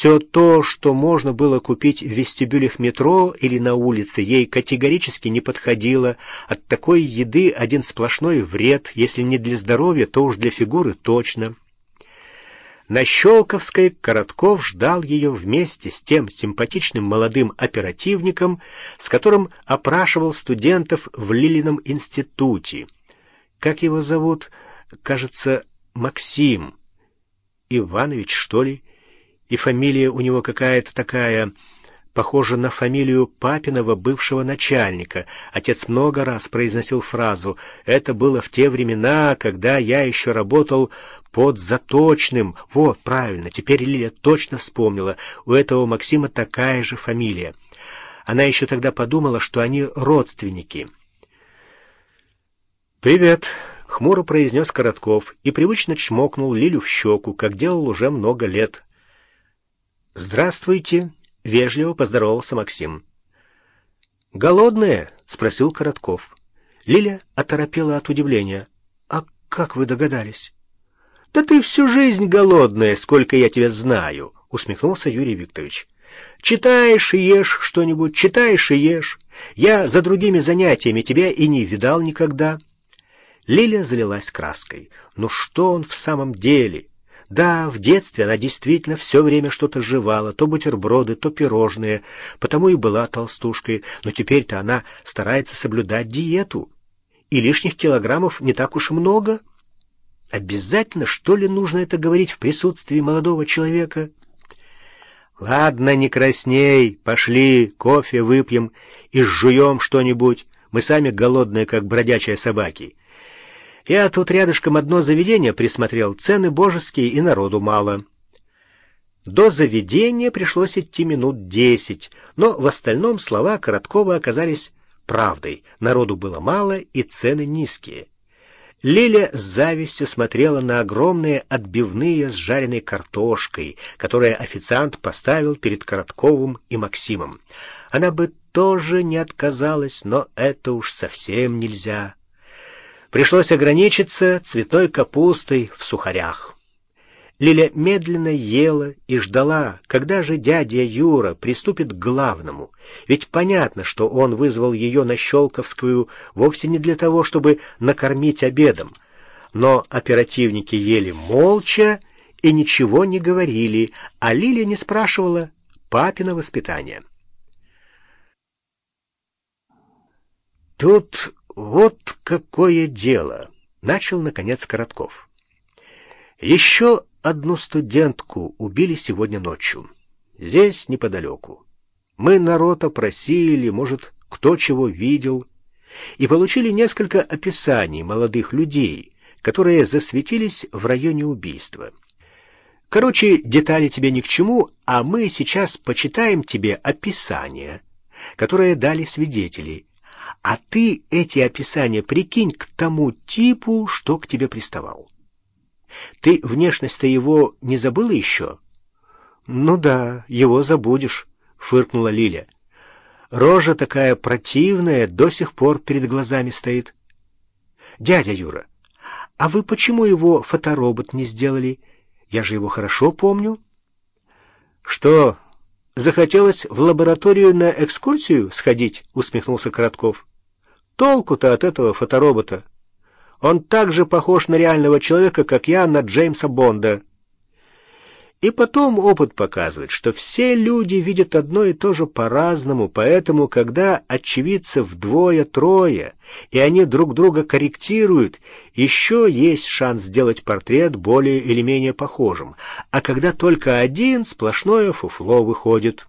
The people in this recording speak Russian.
Все то, что можно было купить в вестибюлях метро или на улице, ей категорически не подходило. От такой еды один сплошной вред, если не для здоровья, то уж для фигуры точно. На Щелковской Коротков ждал ее вместе с тем симпатичным молодым оперативником, с которым опрашивал студентов в Лилином институте. Как его зовут? Кажется, Максим. Иванович, что ли? И фамилия у него какая-то такая похоже на фамилию папиного бывшего начальника. Отец много раз произносил фразу «Это было в те времена, когда я еще работал под заточным». Вот, правильно, теперь Лилия точно вспомнила. У этого Максима такая же фамилия. Она еще тогда подумала, что они родственники. «Привет», — хмуро произнес Коротков и привычно чмокнул Лилю в щеку, как делал уже много лет. «Здравствуйте», — вежливо поздоровался Максим. «Голодные?» — спросил Коротков. Лиля оторопела от удивления. «А как вы догадались?» «Да ты всю жизнь голодная, сколько я тебя знаю», — усмехнулся Юрий Викторович. «Читаешь и ешь что-нибудь, читаешь и ешь. Я за другими занятиями тебя и не видал никогда». Лиля залилась краской. «Ну что он в самом деле? Да, в детстве она действительно все время что-то жевала, то бутерброды, то пирожные, потому и была толстушкой, но теперь-то она старается соблюдать диету. И лишних килограммов не так уж много. Обязательно, что ли, нужно это говорить в присутствии молодого человека? Ладно, не красней, пошли, кофе выпьем и жуем что-нибудь. Мы сами голодные, как бродячие собаки. Я тут рядышком одно заведение присмотрел, цены божеские и народу мало. До заведения пришлось идти минут десять, но в остальном слова Короткова оказались правдой. Народу было мало и цены низкие. Лиля с завистью смотрела на огромные отбивные с жареной картошкой, которые официант поставил перед Коротковым и Максимом. Она бы тоже не отказалась, но это уж совсем нельзя. Пришлось ограничиться цветной капустой в сухарях. Лиля медленно ела и ждала, когда же дядя Юра приступит к главному. Ведь понятно, что он вызвал ее на Щелковскую вовсе не для того, чтобы накормить обедом. Но оперативники ели молча и ничего не говорили, а Лиля не спрашивала папина воспитания. Тут «Вот какое дело!» — начал, наконец, Коротков. «Еще одну студентку убили сегодня ночью. Здесь, неподалеку. Мы народ опросили, может, кто чего видел, и получили несколько описаний молодых людей, которые засветились в районе убийства. Короче, детали тебе ни к чему, а мы сейчас почитаем тебе описание, которое дали свидетели, а ты эти описания прикинь к тому типу, что к тебе приставал. Ты внешность-то его не забыла еще? Ну да, его забудешь, фыркнула Лиля. Рожа такая противная, до сих пор перед глазами стоит. Дядя Юра, а вы почему его фоторобот не сделали? Я же его хорошо помню. Что, захотелось в лабораторию на экскурсию сходить?» — усмехнулся Коротков. «Толку-то от этого фоторобота. Он так же похож на реального человека, как я на Джеймса Бонда». И потом опыт показывает, что все люди видят одно и то же по-разному, поэтому, когда очевидцев двое-трое, и они друг друга корректируют, еще есть шанс сделать портрет более или менее похожим, а когда только один, сплошное фуфло выходит.